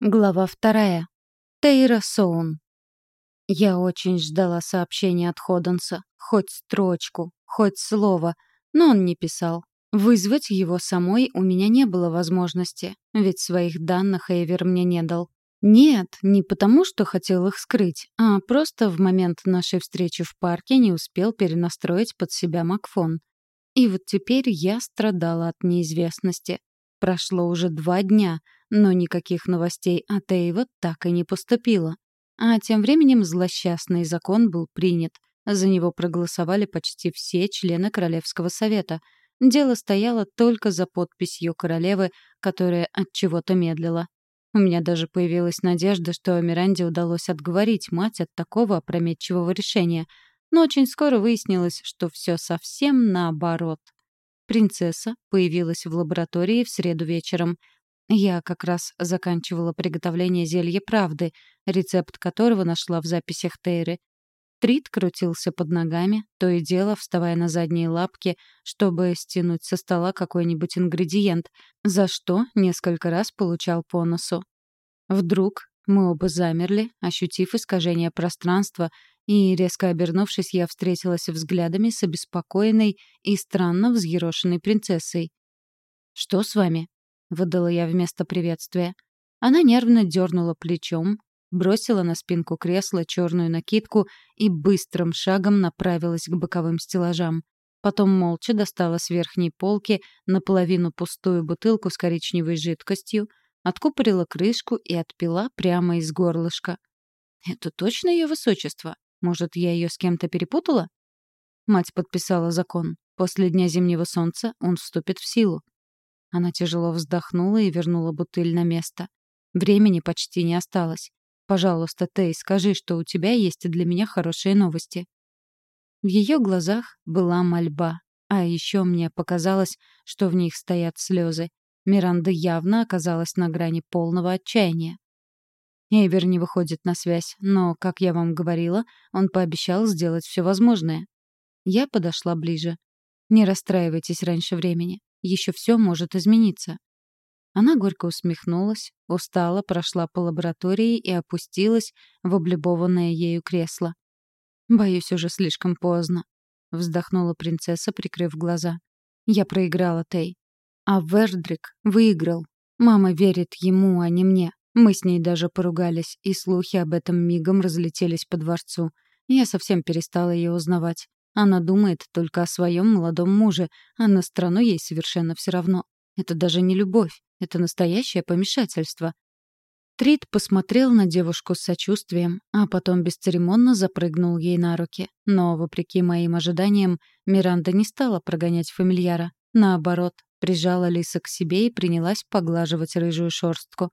Глава вторая. Тейра Соун. Я очень ждала сообщения от Ходенса. Хоть строчку, хоть слово. Но он не писал. Вызвать его самой у меня не было возможности, ведь своих данных Эйвер мне не дал. Нет, не потому, что хотел их скрыть, а просто в момент нашей встречи в парке не успел перенастроить под себя Макфон. И вот теперь я страдала от неизвестности. Прошло уже два дня — но никаких новостей от Эйва так и не поступило. А тем временем злосчастный закон был принят. За него проголосовали почти все члены Королевского совета. Дело стояло только за подписью королевы, которая от чего-то медлила. У меня даже появилась надежда, что Миранде удалось отговорить мать от такого опрометчивого решения. Но очень скоро выяснилось, что все совсем наоборот. Принцесса появилась в лаборатории в среду вечером — я как раз заканчивала приготовление зелья правды, рецепт которого нашла в записях Тейры. Трит крутился под ногами, то и дело вставая на задние лапки, чтобы стянуть со стола какой-нибудь ингредиент, за что несколько раз получал по носу. Вдруг мы оба замерли, ощутив искажение пространства, и, резко обернувшись, я встретилась взглядами с обеспокоенной и странно взъерошенной принцессой. «Что с вами?» — выдала я вместо приветствия. Она нервно дернула плечом, бросила на спинку кресла черную накидку и быстрым шагом направилась к боковым стеллажам. Потом молча достала с верхней полки наполовину пустую бутылку с коричневой жидкостью, откупорила крышку и отпила прямо из горлышка. «Это точно ее высочество? Может, я ее с кем-то перепутала?» Мать подписала закон. После дня зимнего солнца он вступит в силу. Она тяжело вздохнула и вернула бутыль на место. Времени почти не осталось. Пожалуйста, Тей, скажи, что у тебя есть для меня хорошие новости. В ее глазах была мольба, а еще мне показалось, что в них стоят слезы. Миранда явно оказалась на грани полного отчаяния. Эйвер не выходит на связь, но, как я вам говорила, он пообещал сделать все возможное. Я подошла ближе. Не расстраивайтесь раньше времени. Еще все может измениться. Она горько усмехнулась, устала, прошла по лаборатории и опустилась в облюбованное ею кресло. «Боюсь, уже слишком поздно», — вздохнула принцесса, прикрыв глаза. «Я проиграла, Тей. А Вердрик выиграл. Мама верит ему, а не мне. Мы с ней даже поругались, и слухи об этом мигом разлетелись по дворцу. Я совсем перестала ее узнавать. Она думает только о своем молодом муже, а на страну ей совершенно все равно. Это даже не любовь, это настоящее помешательство. Трид посмотрел на девушку с сочувствием, а потом бесцеремонно запрыгнул ей на руки. Но, вопреки моим ожиданиям, Миранда не стала прогонять фамильяра. Наоборот, прижала Лиса к себе и принялась поглаживать рыжую шорстку.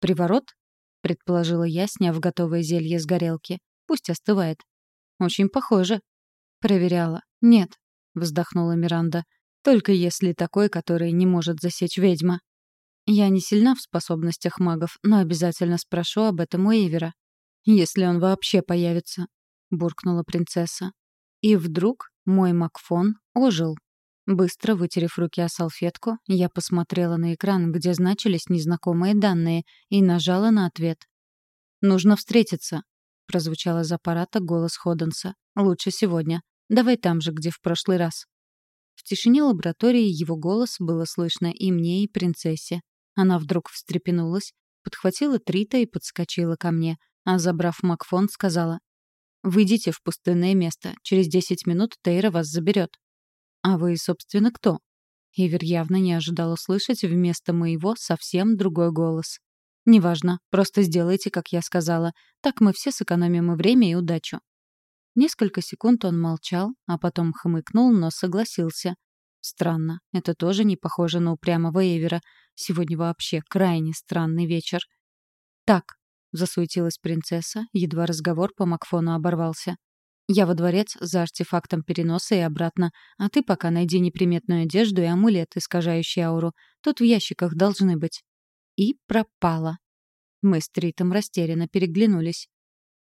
«Приворот?» — предположила я, сняв готовое зелье с горелки. «Пусть остывает». «Очень похоже», «Проверяла. Нет», — вздохнула Миранда. «Только если такой, который не может засечь ведьма». «Я не сильна в способностях магов, но обязательно спрошу об этом у Эвера. Если он вообще появится», — буркнула принцесса. И вдруг мой Макфон ожил. Быстро вытерев руки о салфетку, я посмотрела на экран, где значились незнакомые данные, и нажала на ответ. «Нужно встретиться», — прозвучал из аппарата голос Ходенса. «Лучше сегодня. Давай там же, где в прошлый раз». В тишине лаборатории его голос было слышно и мне, и принцессе. Она вдруг встрепенулась, подхватила Трита и подскочила ко мне, а, забрав Макфон, сказала, «Выйдите в пустынное место. Через десять минут Тейра вас заберет». «А вы, собственно, кто?» Ивер явно не ожидал услышать вместо моего совсем другой голос. «Неважно, просто сделайте, как я сказала. Так мы все сэкономим и время, и удачу». Несколько секунд он молчал, а потом хмыкнул, но согласился. Странно, это тоже не похоже на упрямого Эвера. Сегодня вообще крайне странный вечер. «Так», — засуетилась принцесса, едва разговор по Макфону оборвался. «Я во дворец за артефактом переноса и обратно, а ты пока найди неприметную одежду и амулет, искажающий ауру. Тут в ящиках должны быть». И пропала. Мы с Тритом растерянно переглянулись.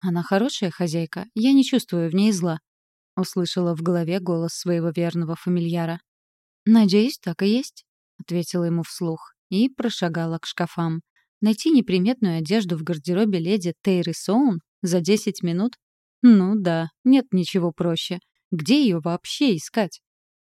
«Она хорошая хозяйка, я не чувствую в ней зла», — услышала в голове голос своего верного фамильяра. «Надеюсь, так и есть», — ответила ему вслух и прошагала к шкафам. Найти неприметную одежду в гардеробе леди Тейры Соун за 10 минут? Ну да, нет ничего проще. Где ее вообще искать?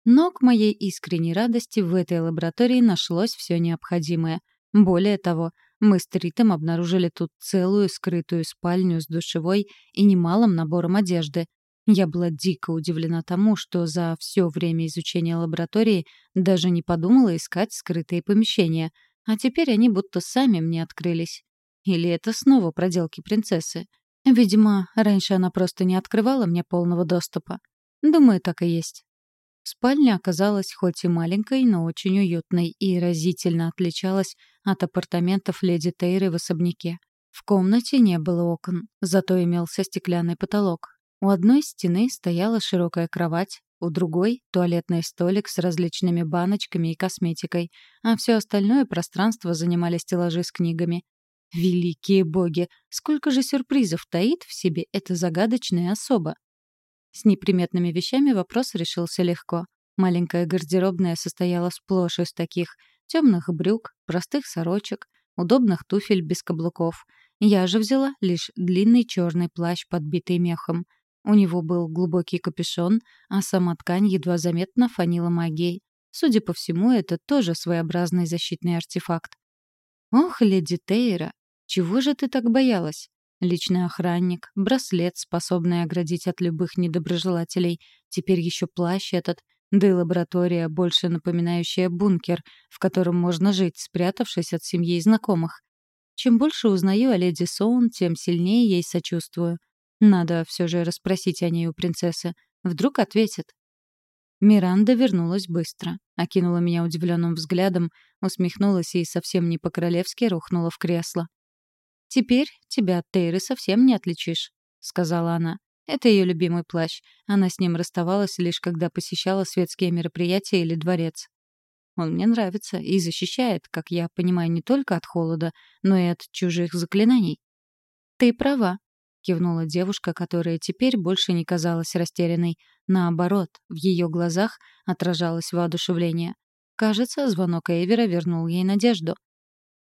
Но к моей искренней радости в этой лаборатории нашлось все необходимое. Более того, мы с Тритом обнаружили тут целую скрытую спальню с душевой и немалым набором одежды. Я была дико удивлена тому, что за все время изучения лаборатории даже не подумала искать скрытые помещения, а теперь они будто сами мне открылись. Или это снова проделки принцессы? Видимо, раньше она просто не открывала мне полного доступа. Думаю, так и есть. Спальня оказалась хоть и маленькой, но очень уютной и разительно отличалась от апартаментов леди Тейры в особняке. В комнате не было окон, зато имелся стеклянный потолок. У одной стены стояла широкая кровать, у другой — туалетный столик с различными баночками и косметикой, а все остальное пространство занимали стеллажи с книгами. Великие боги! Сколько же сюрпризов таит в себе эта загадочная особа! С неприметными вещами вопрос решился легко. Маленькая гардеробная состояла сплошь из таких темных брюк, простых сорочек, удобных туфель без каблуков. Я же взяла лишь длинный черный плащ, подбитый мехом. У него был глубокий капюшон, а сама ткань едва заметно фанила магией. Судя по всему, это тоже своеобразный защитный артефакт. «Ох, леди Тейра, чего же ты так боялась? Личный охранник, браслет, способный оградить от любых недоброжелателей, теперь еще плащ этот, да и лаборатория, больше напоминающая бункер, в котором можно жить, спрятавшись от семьи и знакомых. Чем больше узнаю о леди Соун, тем сильнее ей сочувствую. Надо все же расспросить о ней у принцессы. Вдруг ответит. Миранда вернулась быстро, окинула меня удивленным взглядом, усмехнулась и совсем не по-королевски рухнула в кресло. «Теперь тебя от Тейры совсем не отличишь», — сказала она. Это ее любимый плащ. Она с ним расставалась лишь когда посещала светские мероприятия или дворец. Он мне нравится и защищает, как я понимаю, не только от холода, но и от чужих заклинаний. «Ты права», — кивнула девушка, которая теперь больше не казалась растерянной. Наоборот, в ее глазах отражалось воодушевление. Кажется, звонок Эйвера вернул ей надежду.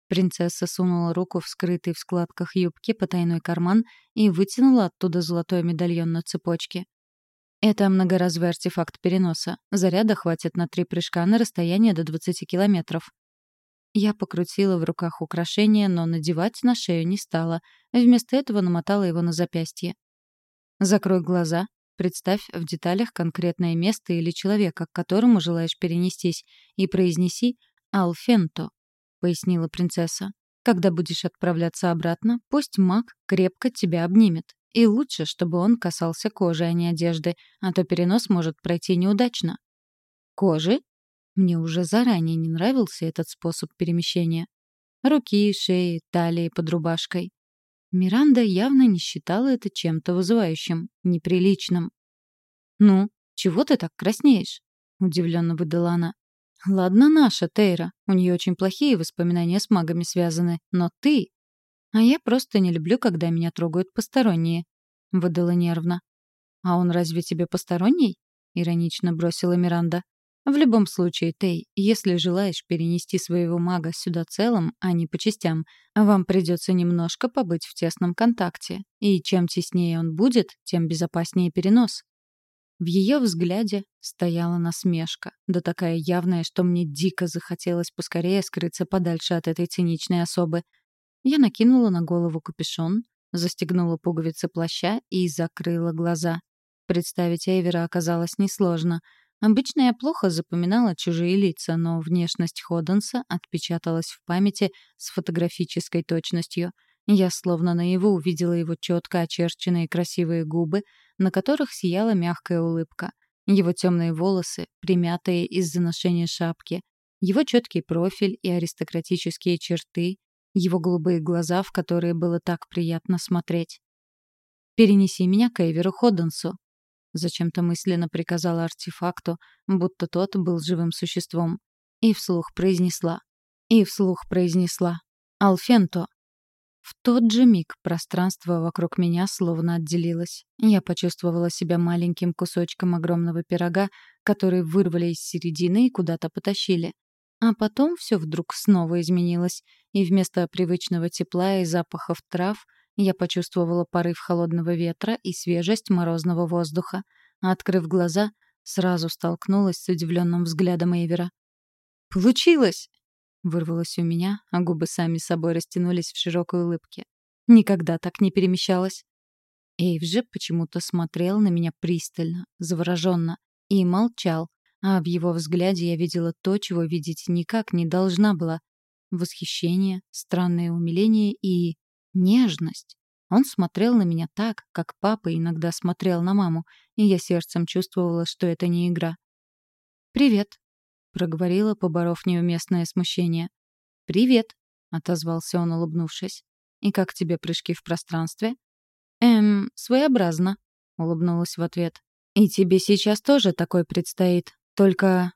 Принцесса сунула руку в скрытый в складках юбки потайной карман и вытянула оттуда золотой медальон на цепочке. Это многоразовый артефакт переноса. Заряда хватит на три прыжка на расстояние до 20 километров. Я покрутила в руках украшение, но надевать на шею не стала. Вместо этого намотала его на запястье. Закрой глаза, представь в деталях конкретное место или человека, к которому желаешь перенестись, и произнеси «Алфенто» пояснила принцесса. «Когда будешь отправляться обратно, пусть маг крепко тебя обнимет. И лучше, чтобы он касался кожи, а не одежды, а то перенос может пройти неудачно». «Кожи?» Мне уже заранее не нравился этот способ перемещения. Руки, шеи, талии под рубашкой. Миранда явно не считала это чем-то вызывающим, неприличным. «Ну, чего ты так краснеешь?» — удивленно выдала она. Ладно наша, Тейра. У нее очень плохие воспоминания с магами связаны. Но ты... А я просто не люблю, когда меня трогают посторонние. Выдала нервно. А он разве тебе посторонний? Иронично бросила Миранда. В любом случае, Тей, если желаешь перенести своего мага сюда целым, а не по частям, вам придется немножко побыть в тесном контакте. И чем теснее он будет, тем безопаснее перенос. В ее взгляде стояла насмешка, да такая явная, что мне дико захотелось поскорее скрыться подальше от этой циничной особы. Я накинула на голову капюшон, застегнула пуговицы плаща и закрыла глаза. Представить Эйвера оказалось несложно. Обычно я плохо запоминала чужие лица, но внешность Ходенса отпечаталась в памяти с фотографической точностью — я словно наяву увидела его четко очерченные красивые губы, на которых сияла мягкая улыбка, его темные волосы, примятые из-за ношения шапки, его четкий профиль и аристократические черты, его голубые глаза, в которые было так приятно смотреть. «Перенеси меня к Эйверу Ходденсу», — зачем-то мысленно приказала артефакту, будто тот был живым существом. И вслух произнесла. И вслух произнесла. «Алфенто». В тот же миг пространство вокруг меня словно отделилось. Я почувствовала себя маленьким кусочком огромного пирога, который вырвали из середины и куда-то потащили. А потом все вдруг снова изменилось. и вместо привычного тепла и запахов трав я почувствовала порыв холодного ветра и свежесть морозного воздуха. открыв глаза, сразу столкнулась с удивленным взглядом Эйвера. «Получилось!» — вырвалось у меня, а губы сами собой растянулись в широкой улыбке. Никогда так не перемещалась. Эйв же почему-то смотрел на меня пристально, завороженно, и молчал, а в его взгляде я видела то, чего видеть никак не должна была. Восхищение, странное умиление и нежность. Он смотрел на меня так, как папа иногда смотрел на маму, и я сердцем чувствовала, что это не игра. «Привет», — проговорила, поборов неуместное смущение. «Привет», — отозвался он, улыбнувшись. «И как тебе прыжки в пространстве?» «Эм, своеобразно», — улыбнулась в ответ. «И тебе сейчас тоже такой предстоит. Только...»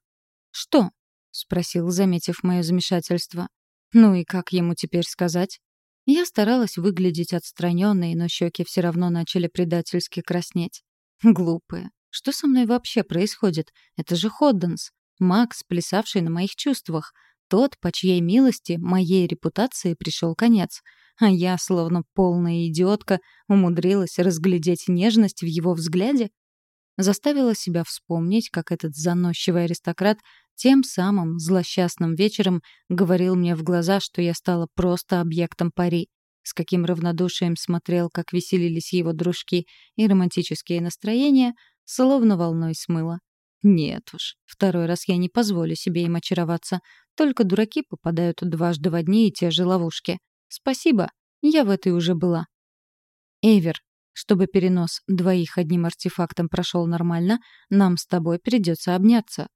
«Что?» — спросил, заметив мое замешательство. «Ну и как ему теперь сказать?» Я старалась выглядеть отстраненной, но щеки все равно начали предательски краснеть. Глупые. Что со мной вообще происходит? Это же Ходденс. Макс, плясавший на моих чувствах. Тот, по чьей милости моей репутации пришел конец. А я, словно полная идиотка, умудрилась разглядеть нежность в его взгляде. Заставила себя вспомнить, как этот заносчивый аристократ тем самым злосчастным вечером говорил мне в глаза, что я стала просто объектом пари. С каким равнодушием смотрел, как веселились его дружки, и романтические настроения словно волной смыло. Нет уж, второй раз я не позволю себе им очароваться. Только дураки попадают дважды в одни и те же ловушки. Спасибо, я в этой уже была. Эйвер, чтобы перенос двоих одним артефактом прошел нормально, нам с тобой придется обняться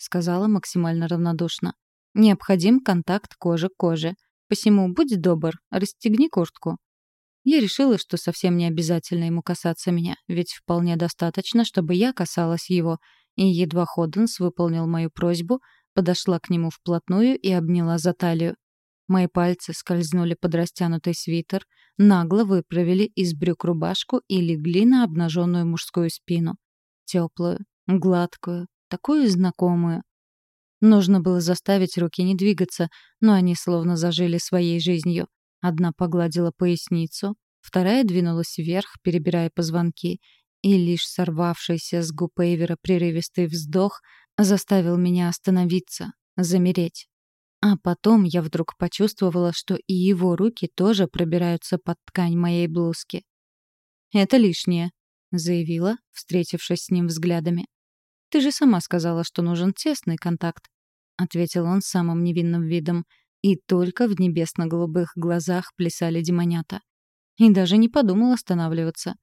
сказала максимально равнодушно. Необходим контакт кожи к коже. Посему будь добр, расстегни куртку. Я решила, что совсем не обязательно ему касаться меня, ведь вполне достаточно, чтобы я касалась его, и едва Ходденс выполнил мою просьбу, подошла к нему вплотную и обняла за талию. Мои пальцы скользнули под растянутый свитер, нагло выправили из брюк рубашку и легли на обнаженную мужскую спину. Теплую, гладкую, такую знакомую. Нужно было заставить руки не двигаться, но они словно зажили своей жизнью. Одна погладила поясницу, вторая двинулась вверх, перебирая позвонки, и лишь сорвавшийся с губ Эйвера прерывистый вздох заставил меня остановиться, замереть. А потом я вдруг почувствовала, что и его руки тоже пробираются под ткань моей блузки. «Это лишнее», — заявила, встретившись с ним взглядами. «Ты же сама сказала, что нужен тесный контакт», — ответил он самым невинным видом. И только в небесно-голубых глазах плясали демонята. И даже не подумал останавливаться.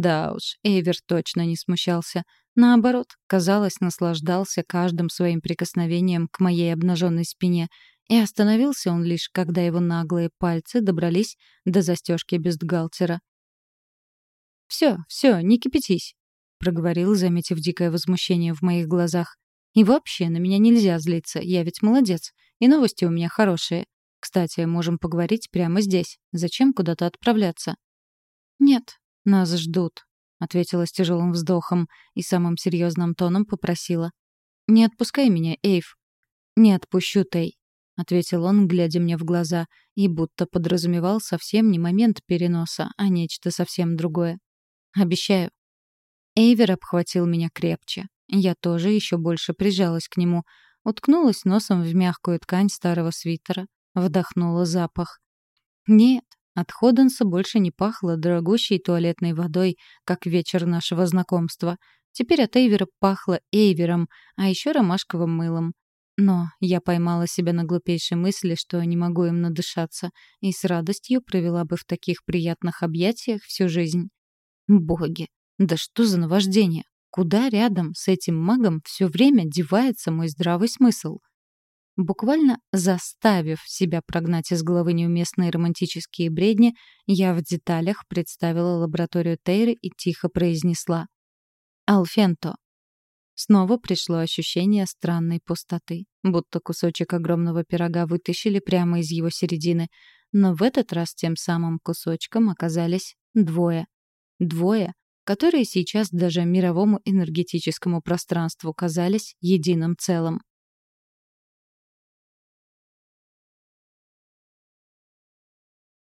Да уж, Эйвер точно не смущался. Наоборот, казалось, наслаждался каждым своим прикосновением к моей обнаженной спине, и остановился он лишь, когда его наглые пальцы добрались до застежки бюстгальтера. «Все, все, не кипятись», проговорил, заметив дикое возмущение в моих глазах. «И вообще, на меня нельзя злиться, я ведь молодец. И новости у меня хорошие. Кстати, можем поговорить прямо здесь. Зачем куда-то отправляться?» «Нет, нас ждут», — ответила с тяжелым вздохом и самым серьезным тоном попросила. «Не отпускай меня, Эйв». «Не отпущу, Тей», — ответил он, глядя мне в глаза, и будто подразумевал совсем не момент переноса, а нечто совсем другое. «Обещаю». Эйвер обхватил меня крепче. Я тоже еще больше прижалась к нему, уткнулась носом в мягкую ткань старого свитера, вдохнула запах. Нет, от Ходенса больше не пахло дорогущей туалетной водой, как вечер нашего знакомства. Теперь от Эйвера пахло Эйвером, а еще ромашковым мылом. Но я поймала себя на глупейшей мысли, что не могу им надышаться, и с радостью провела бы в таких приятных объятиях всю жизнь. Боги, да что за наваждение? Куда рядом с этим магом все время девается мой здравый смысл? Буквально заставив себя прогнать из головы неуместные романтические бредни, я в деталях представила лабораторию Тейры и тихо произнесла. «Алфенто». Снова пришло ощущение странной пустоты, будто кусочек огромного пирога вытащили прямо из его середины, но в этот раз тем самым кусочком оказались двое. Двое, которые сейчас даже мировому энергетическому пространству казались единым целым.